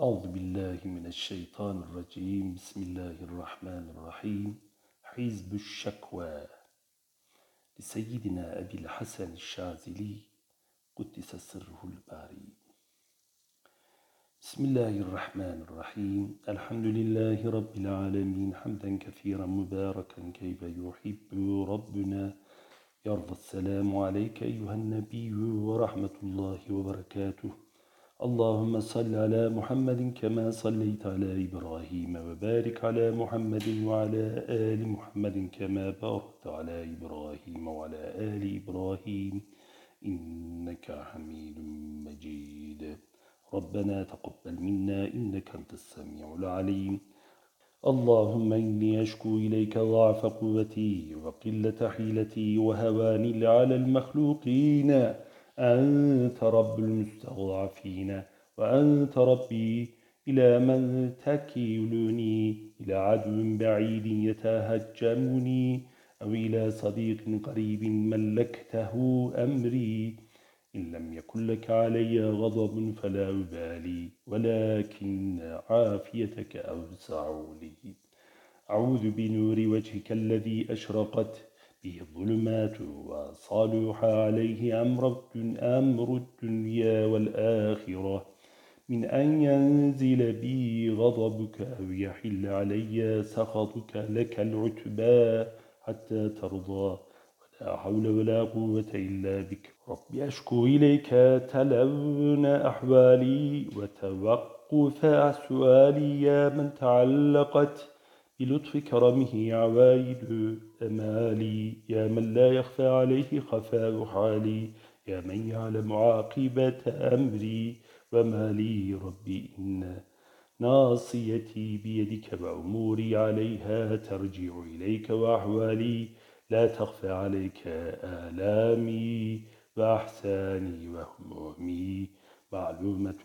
أعوذ بالله من الشيطان الرجيم. بسم الله الرحمن الرحيم. حزب الشكوى. لسيدنا أبي الحسن الشاذلي قدس سره الباري. بسم الله الرحمن الرحيم. الحمد لله رب العالمين. حمدا كثيرا مباركا كيف يحب ربنا. يرضى السلام عليك أيها النبي ورحمة الله وبركاته. اللهم صل على محمد كما صليت على إبراهيم وبارك على محمد وعلى آل محمد كما باركت على إبراهيم وعلى آل إبراهيم. إنك حميد مجيد. ربنا تقبل منا إنك أنت السميع العليم. اللهم إني أشكو إليك ضعف قوتي وقلة حيلتي وهواني على المخلوقين. أنت رب المستضعفين وأنت ربي إلى من تكيلني إلى عدو بعيد يتهجمني أو إلى صديق قريب ملكته أمري. إن لم يكن لك علي غضب فلا أبالي ولكن عافيتك أوسع لي. أعوذ بنور وجهك الذي أشرقت به الظلمات وصالح عليه أمر, أمر الدنيا والآخرة. من أن ينزل بي غضبك أو يحل علي سخطك لك العتبى حتى ترضى. ولا حول ولا قوة إلا بك. رب أشكو إليك تلون أحوالي وتوقف سؤالي يا من تعلقت بلطف كرمه عوايد أمالي يا من لا يخفى عليه خفاء حالي يا من يعلم عاقبة أمري وما لي ربي إن ناصيتي بيدك وأموري عليها ترجع إليك وأحوالي لا تخفى عليك آلامي وأحساني وهمومي معلومة,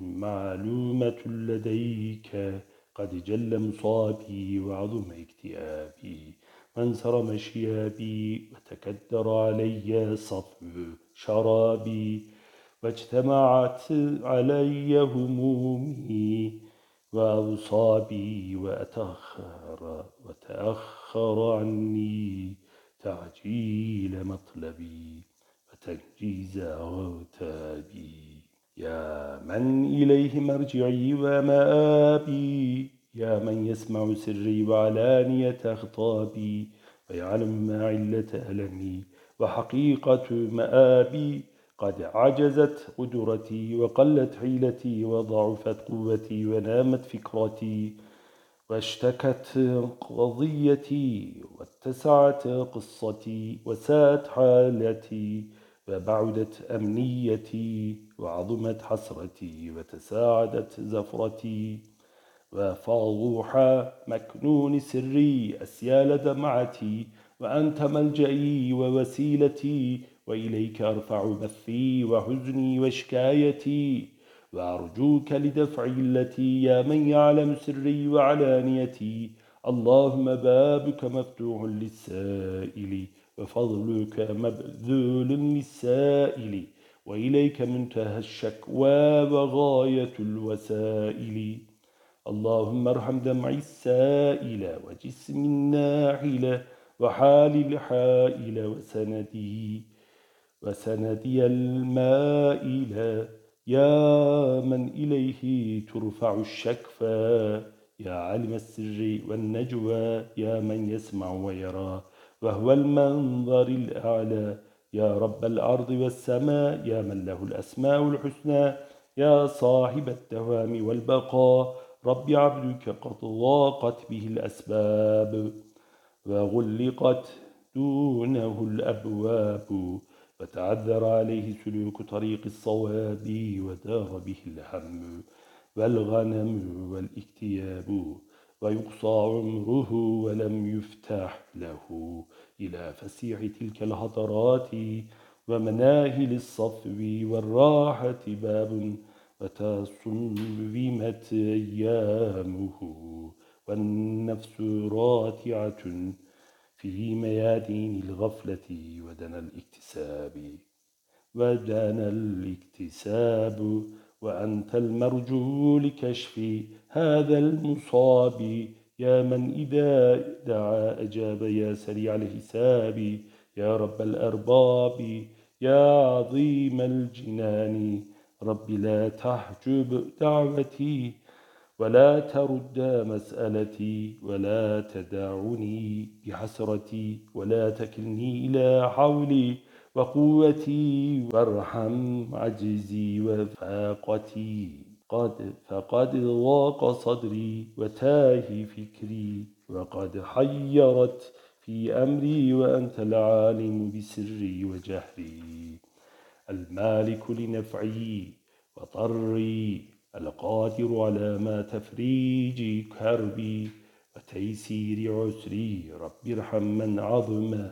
معلومة لديك قد جل مصابي وعظم اكتئابي. وانسر مشيابي وتكدر علي صفو شرابي واجتمعت علي همومي وأوصابي وأتأخر وتأخر عني تعجيل مطلبي وتنجيز عتابي. يا من إليه مرجعي ومآبي يا من يسمع سري وعلانية خطابي ويعلم ما علة ألمي وحقيقة مآبي قد عجزت قدرتي وقلت حيلتي وضعفت قوتي ونامت فكرتي واشتكت قضيتي واتسعت قصتي وساءت حالتي وبعدت أمنيتي وعظمت حسرتي وتساعدت زفرتي وفضوح مكنون سري أسيال دمعتي وأنت ملجئي ووسيلتي وإليك أرفع بثي وحزني وشكايتي وأرجوك لدفع التي يا من يعلم سري وعلانيتي اللهم بابك مفتوح للسائل وفضلك مبذول للسائل وإليك منتهى الشكوى وغاية الوسائل اللهم ارحم دمع السائل وجسم الناحل وحال الحائل وسندي وسندي المائل. يا من إليه ترفع الشكفى يا علم السر والنجوى يا من يسمع ويرى وهو المنظر الأعلى. يا رب الأرض والسماء يا من له الأسماء الحسنى يا صاحب الدوام والبقاء رب عبدك قد ضاقت به الأسباب وغلقت دونه الأبواب وتعذر عليه سلوك طريق الصواب ودار به الهم والغنم والاكتياب ويقصى عمره ولم يفتح له إلى فسيح تلك الهضرات ومناهل الصفو والراحة باب وتصمت أيامه والنفس راتعة في ميادين الغفلة ودنا الاكتساب. ودنا الاكتساب وأنت المرجو لكشف هذا المصاب. يا من إذا دعا أجاب يا سريع الحساب. يا رب الأرباب يا عظيم الجنان. رب لا تحجب دعوتي ولا ترد مسألتي ولا تدعني بحسرتي ولا تكلني إلى حولي وقوتي وارحم عجزي وفاقتي. قد فقد ضاق صدري وتاه فكري وقد حيرت في أمري وأنت العالم بسري وجهري. المالك لنفعي وطري القادر على ما تفريج كربي وتيسير عسري رب ارحم من عظم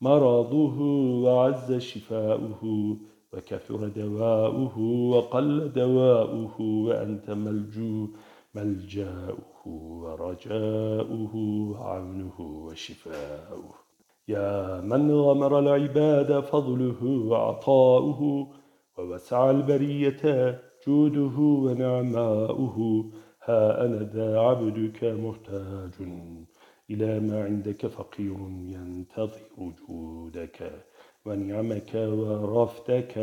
مرضه وعز شفاؤه وكثر دواؤه وقل دواؤه وأنت ملجو ملجاؤه ورجاؤه وعونه وشفاؤه. يا من غمر العباد فضله وعطاؤه ووسع البرية جوده ونعماؤه ها أنا ذا عبدك محتاج إلى ما عندك فقير ينتظر جودك ونعمك ورفتك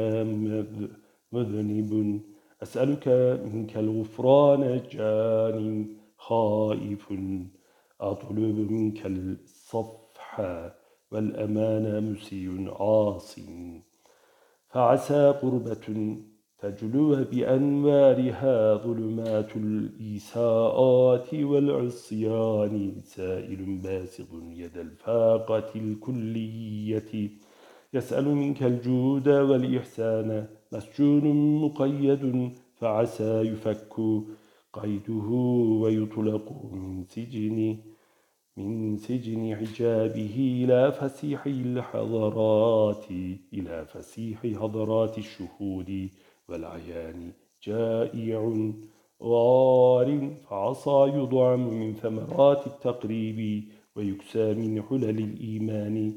مذنب أسألك منك الغفران جان خائف أطلب منك الصفح والأمان مسيء عاص فعسى قربة تجلو بأنوارها ظلمات الإساءات والعصيان. سائل باسط يد الفاقة الكلية. يسأل منك الجود والإحسان. مسجون مقيد. فعسى يفك قيده ويطلق من سجن. من سجن حجابه إلى فسيح الحضرات إلى فسيح حضرات الشهود والعيان جائع غار فعصى يضعم من ثمرات التقريب ويكسى من حلل الإيمان.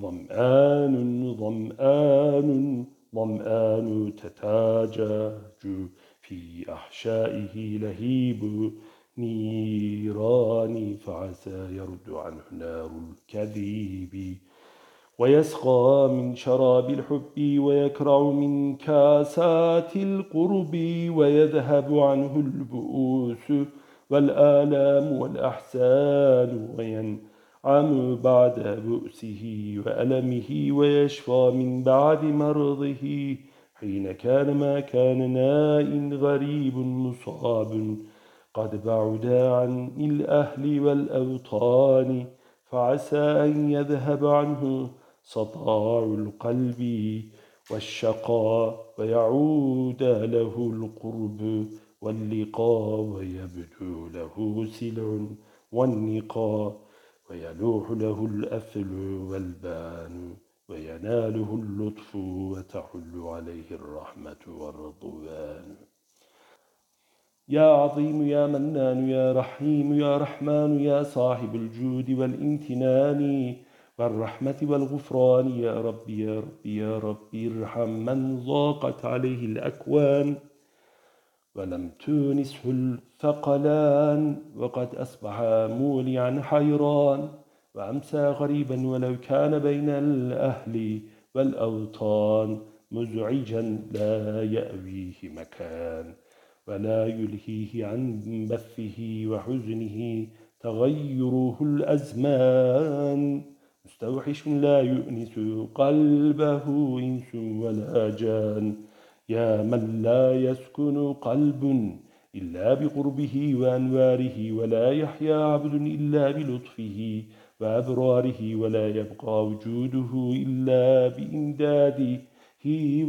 ظمآن ظمآن ظمآن تتاجاج في أحشائه لهيب نيران فعسى يرد عنه نار الكذيب. ويسقى من شراب الحب ويكرع من كاسات القرب ويذهب عنه البؤوس والآلام والأحسان وينعم بعد بؤسه وألمه ويشفى من بعد مرضه. حين كان ما كان نائن غريب مصاب قد بعد عن الأهل والأوطان فعسى أن يذهب عنه سطاع القلب والشقاء ويعود له القرب واللقاء ويبدو له سلع والنقاء ويلوح له الأثل والبان ويناله اللطف وتحل عليه الرحمة والرضوان يا عظيم يا منان يا رحيم يا رحمن يا صاحب الجود والامتنان والرحمة والغفران يا رب يا رب يا رب ارحم من ضاقت عليه الأكوان ولم تونسه الثقلان وقد أصبح مولعا حيران وأمسى غريبا ولو كان بين الأهل والأوطان مزعجا لا يأويه مكان ولا يلهيه عن بثه وحزنه تغيره الأزمان. مستوحش لا يؤنس قلبه إنس ولا جان. يا من لا يسكن قلب إلا بقربه وأنواره ولا يحيا عبد إلا بلطفه وأبراره ولا يبقى وجوده إلا بإمداده.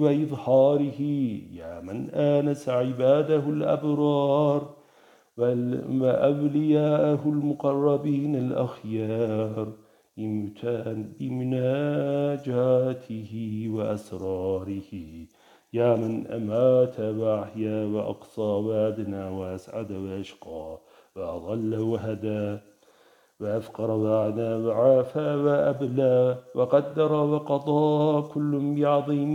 وإظهاره يا من آنس عباده الأبرار وأولياءه المقربين الأخيار. بمناجاته وأسراره. يا من أمات وأحيا وأقصى وأدنى وأسعد وأشقى وأضل وهدى. وأفقر وأعنى وعافى وأبلى وقدر وقضى كل بعظيم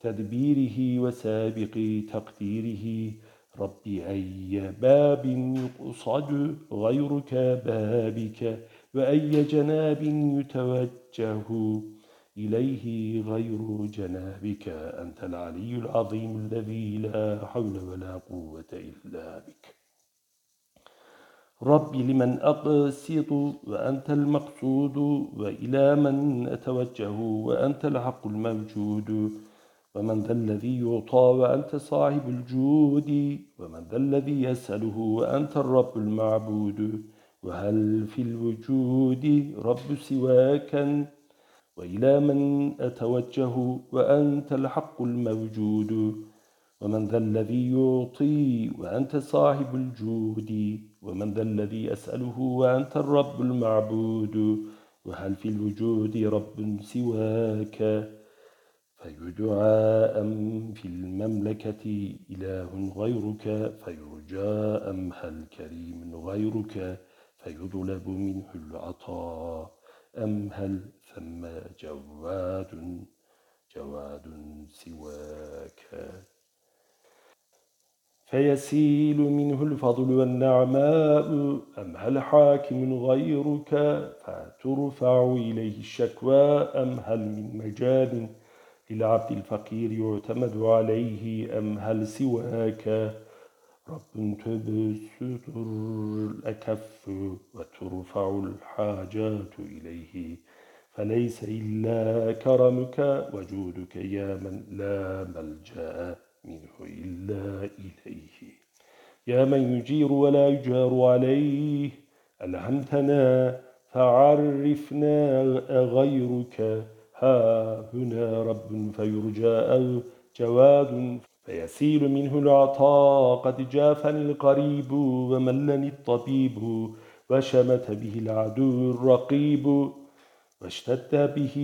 تدبيره وسابق تقديره. رب أي باب يقصد غيرك بابك وأي جناب يتوجه إليه غير جنابك. أنت العلي العظيم الذي لا حول ولا قوة إلا بك. رب لمن أقسط وأنت المقصود وإلى من أتوجه وأنت الحق الموجود ومن ذا الذي يعطى وأنت صاحب الجود ومن ذا الذي يسأله وأنت الرب المعبود وهل في الوجود رب سواك وإلى من أتوجه وأنت الحق الموجود ومن ذا الذي يعطي وأنت صاحب الجود ومن ذا الذي أسأله وأنت الرب المعبود وهل في الوجود رب سواك؟ فيدعى أم في المملكة إله غيرك؟ فيرجى أم هل كريم غيرك؟ فيطلب منه العطاء. أم هل ثم جواد جواد سواك؟ فيسيل منه الفضل والنعماء أم هل حاكم غيرك فترفع إليه الشكوى أم هل من مجال للعبد الفقير يعتمد عليه أم هل سواك؟ رب تبسط الأكف وترفع الحاجات إليه فليس إلا كرمك وجودك يا من لا ملجأ. منه إلا إليه. يا من يجير ولا يجار عليه ألهمتنا فعرفنا غيرك. ها هنا رب فيرجى جواد فيسيل منه العطاء. قد جافني القريب وملني الطبيب وشمت به العدو الرقيب واشتد به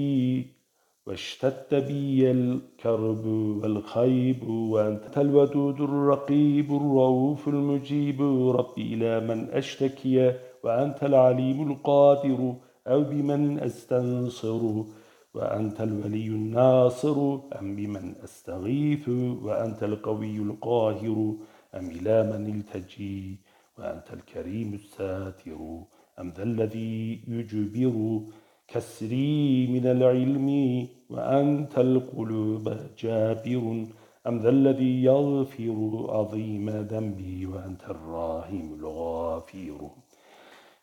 واشتد بي الكرب والخيب وأنت الودود الرقيب الرؤوف المجيب ربي إلى من أشتكي وأنت العليم القادر أو بمن أستنصر وأنت الولي الناصر أم بمن أستغيث وأنت القوي القاهر أم إلى من التجي وأنت الكريم الساتر أم ذا الذي يجبر كسري من العلم وأنت القلوب جابر أم ذا الذي يغفر عظيم ذنبي وأنت الراحم الغافر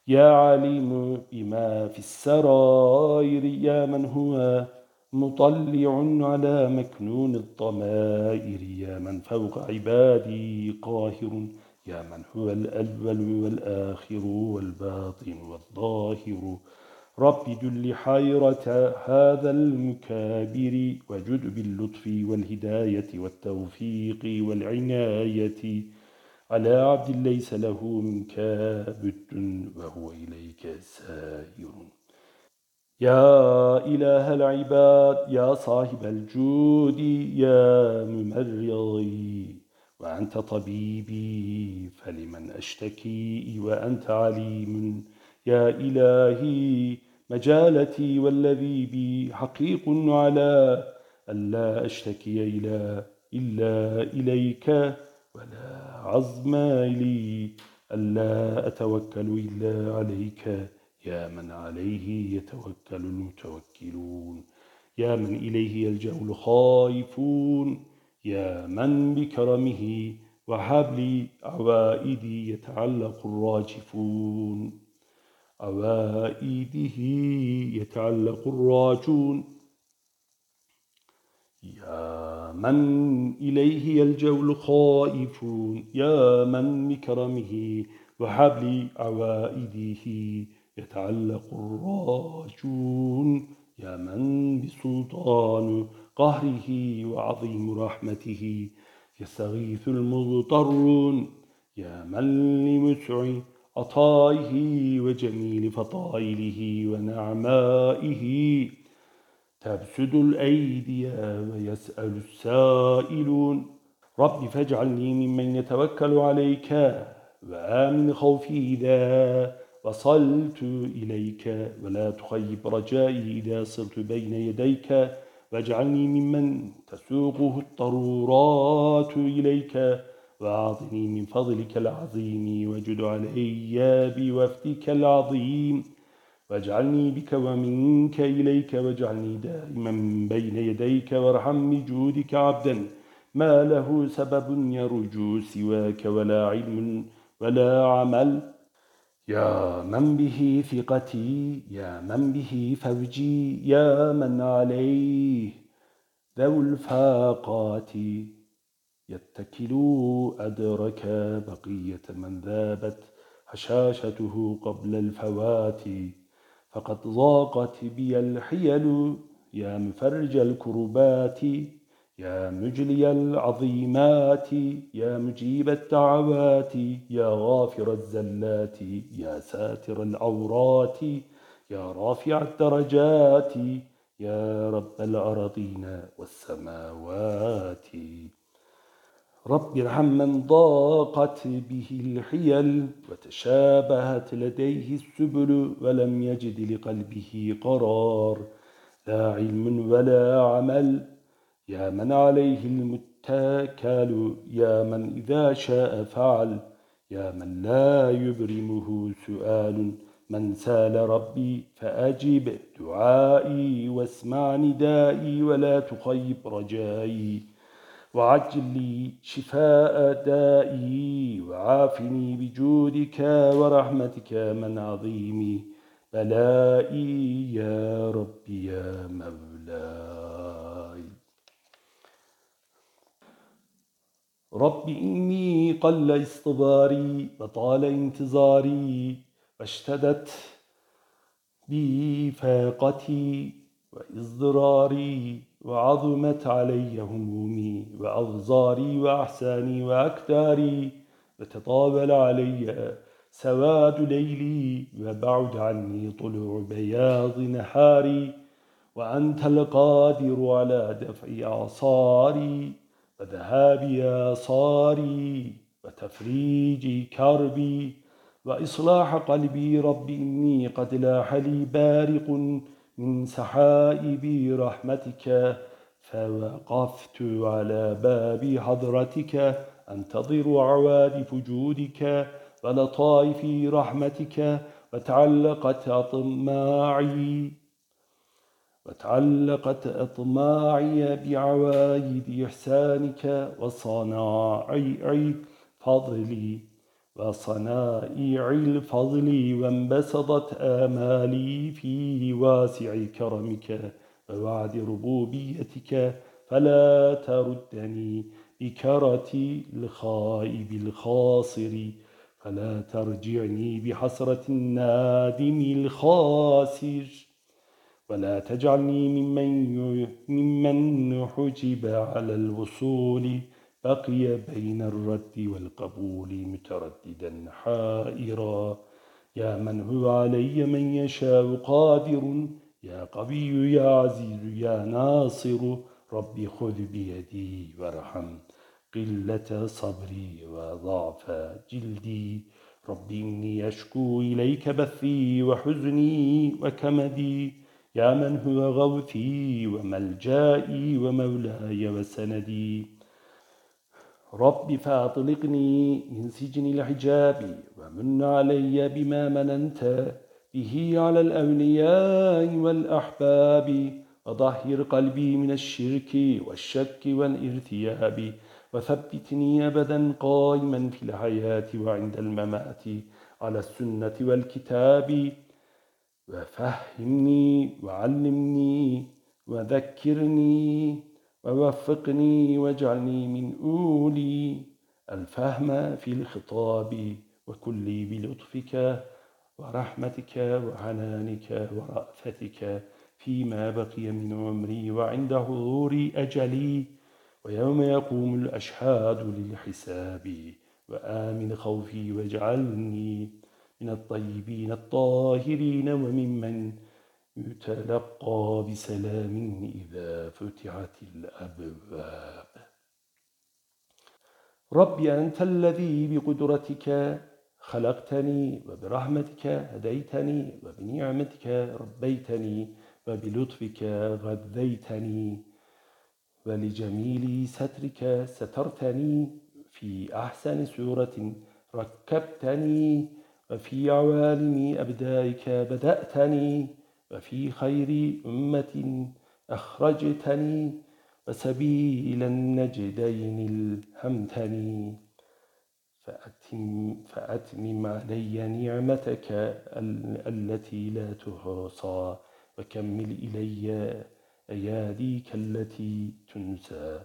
يا عليم بما في السرائر يا من هو مطلع على مكنون الضمائر؟ يا من فوق عبادي قاهر يا من هو الأول والآخر والباطن والظاهر؟ رب دل حيرة هذا المكابر وجد باللطف والهداية والتوفيق والعناية على عبد ليس له منك بد وهو إليك سائر. يا إله العباد يا صاحب الجود يا ممرضي وأنت طبيبي فلمن أشتكي وأنت عليم. يا إلهي مجالتي والذي بي حقيق على ألا أشتكي إلى إلا إليك ولا عظم لي ألا أتوكل إلا عليك. يا من عليه يتوكل المتوكلون. يا من إليه يلجأ الخائفون. يا من بكرمه وحبل عوائدي يتعلق الراجفون. عوائده يتعلق الراجون. يا من إليه يلجأ الخائفون. يا من بكرمه وحبل عوائده يتعلق الراجون. يا من بسلطان قهره وعظيم رحمته يستغيث المضطرون. يا من لمسع عطائه وجميل فضائله ونعمائه. تبسد الأيدي ويسأل السائلون. رب فاجعلني ممن يتوكل عليك وآمن خوفي إذا وصلت إليك. ولا تخيب رجائي إذا صرت بين يديك. واجعلني ممن تسوقه الضرورات إليك. وأعطني من فضلك العظيم وجد علي بوفدك العظيم. واجعلني بك ومنك إليك واجعلني دائما بين يديك وارحم بجودك عبدا. ما له سبب يرجو سواك ولا علم ولا عمل. يا من به ثقتي يا من به فوجي يا من عليه ذو الفاقات. يتكل أدرك بقية من ذابت حشاشته قبل الفوات. فقد ضاقت بي الحيل يا مفرج الكربات يا مجلي العظيمات يا مجيب الدعوات يا غافر الزلات يا ساتر العورات يا رافع الدرجات يا رب الأرضين والسماوات. رب ارحم ضاقت به الحيل وتشابهت لديه السبل ولم يجد لقلبه قرار. لا علم ولا عمل يا من عليه المتكال يا من إذا شاء فعل يا من لا يبرمه سؤال. من سال ربي فأجب دعائي واسمع ندائي ولا تخيب رجائي. وعجل لي شفاء دائي وعافني بجودك ورحمتك من عظيم بلائي يا ربي يا مولاي. رب إني قل اصطباري وطال انتظاري واشتدت بي فاقتي وإصدراري وعظمت علي همومي وأغزاري وأحساني وأكداري وتطاول علي سواد ليلي وبعد عني طلوع بياض نهاري وأنت القادر على دفع أعصاري وذهاب آثاري وتفريج كربي وإصلاح قلبي رب إني قد لاح لي بارق من سحائب رحمتك فوقفت على باب حضرتك أنتظر عوادف جودك ولطائف رحمتك وتعلقت أطماعي وتعلقت أطماعي بعوايد إحسانك وصناعي فضلي. وصنائع الفضل وانبسطت آمالي في واسع كرمك ووعد ربوبيتك فلا تردني بكرة الخائب الخاصر فلا ترجعني بحسرة النادم الخاسر ولا تجعلني ممن, ممن حجب على الوصول بقي بين الرد والقبول مترددا حائرا. يا من هو علي من يشاء قادر. يا قوي يا عزيز يا ناصر. ربي خذ بيدي وارحم قلة صبري وضعف جلدي. ربي إني أشكو إليك بثي وحزني وكمدي. يا من هو غوثي وملجائي ومولاي وسندي. رب فأطلقني من سجن الحجاب ومن علي بما مننت به على الأولياء والأحباب وظهر قلبي من الشرك والشك والارتياب وثبتني أبدا قائما في الحياة وعند الممات على السنة والكتاب وفهمني وعلمني وذكرني ووفقني واجعلني من أولي الفهم في الخطاب وكلي بلطفك ورحمتك وعنانك ورأفتك فيما بقي من عمري وعند حضور أجلي ويوم يقوم الأشهاد للحساب وآمن خوفي واجعلني من الطيبين الطاهرين وممن يتلقى بسلام إذا فتحت الأبواب. ربي أنت الذي بقدرتك خلقتني وبرحمتك هديتني وبنعمتك ربيتني وبلطفك غذيتني ولجميل سترك سترتني في أحسن سورة ركبتني وفي عوالم أبدائك بدأتني وفي خير أمة أخرجتني وسبيل النجدين الهمتني. فأتم فأتمم علي نعمتك التي لا تحصى وكمل إلي أياديك التي تنسى.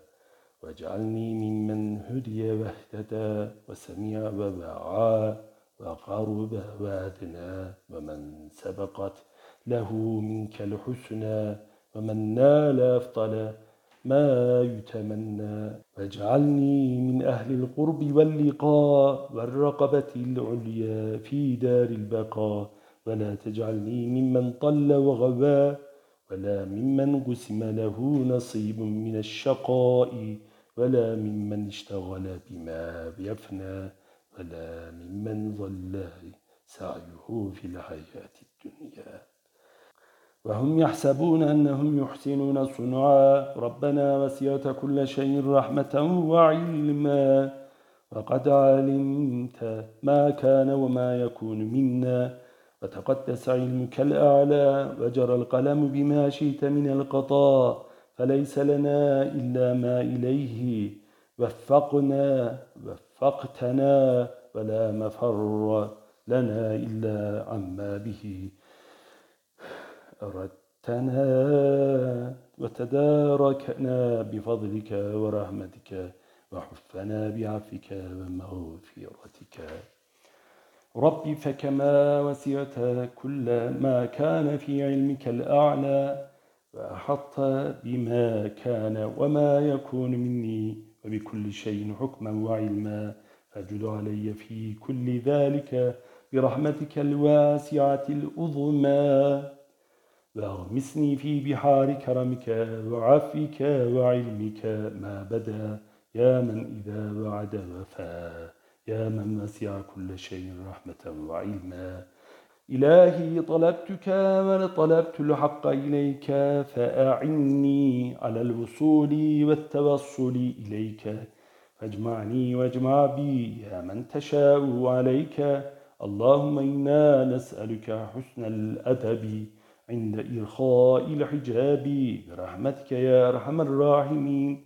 واجعلني ممن هدي واهتدى وسمع ووعى وقرب وأدنى ومن سبقت له منك الحسنى ومن نال أفضل ما يتمنى. واجعلني من أهل القرب واللقاء والرقبة العليا في دار البقاء. ولا تجعلني ممن طل وغوى ولا ممن قسم له نصيب من الشقاء. ولا ممن اشتغل بما يفنى ولا ممن ظل سعيه في الحياة الدنيا. وهم يحسبون أنهم يحسنون صنعا. ربنا وسعت كل شيء رحمة وعلما. وقد علمت ما كان وما يكون منا. وتقدس علمك الأعلى وجرى القلم بما شئت من القضاء فليس لنا إلا ما إليه. وفقنا وفقتنا. ولا مفر لنا إلا عما به. أردتنا وتداركنا بفضلك ورحمتك وحفنا بعفك ومغفرتك. ربي فكما وسعت كل ما كان في علمك الأعلى وأحط بما كان وما يكون مني وبكل شيء حكما وعلما. فاجد علي في كل ذلك برحمتك الواسعة الأظمى واغمسني في بحار كرمك وعفك وعلمك ما بدا. يا من إذا وعد وفا يا من وسع كل شيء رحمة وعلما. إلهي طلبتك وطلبت الحق إليك فأعني على الوصول والتوصل إليك. فاجمعني واجمع بي يا من تشاء عليك. اللهم إنا نسألك حسن الأدب. عند إرخاء الحجاب برحمتك يا أرحم الراحمين.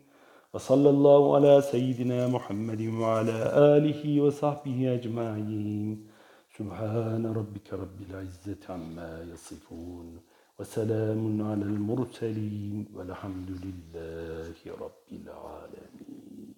وصلى الله على سيدنا محمد وعلى آله وصحبه أجمعين. سبحان ربك رب العزة عما يصفون وسلام على المرسلين والحمد لله رب العالمين.